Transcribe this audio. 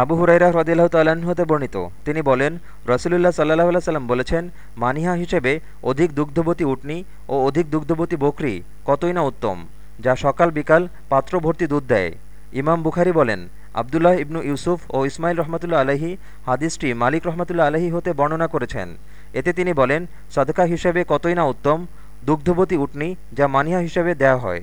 আবু হুরাইরা হ্রদিল্লাহ তাল্লাহতে হতে বর্ণিত। তিনি বলেন, রসুলুল্লাহ সাল্লাহ আল্লাহ সাল্লাম বলেছেন, মানিহা হিসেবে অধিক দুগ্ধবতী উটনি ও অধিক দুগ্ধবতী বকরি কতই না উত্তম, যা সকাল বিকাল পাত্র ভর্তি দুধ দেয়। ইমাম বুখারি বলেন, আবদুল্লাহ ইবনু ইউসুফ ও ইসমাইল রহমতুল্লা আলহি হাদিসটি মালিক রহমতুল্লা আলহি হতে বর্ণনা করেছেন। এতে তিনি বলেন, সদকা হিসেবে কতই না উত্তম দুগ্ধবতী উটনি যা মানিহা হিসেবে দেয়া হয়।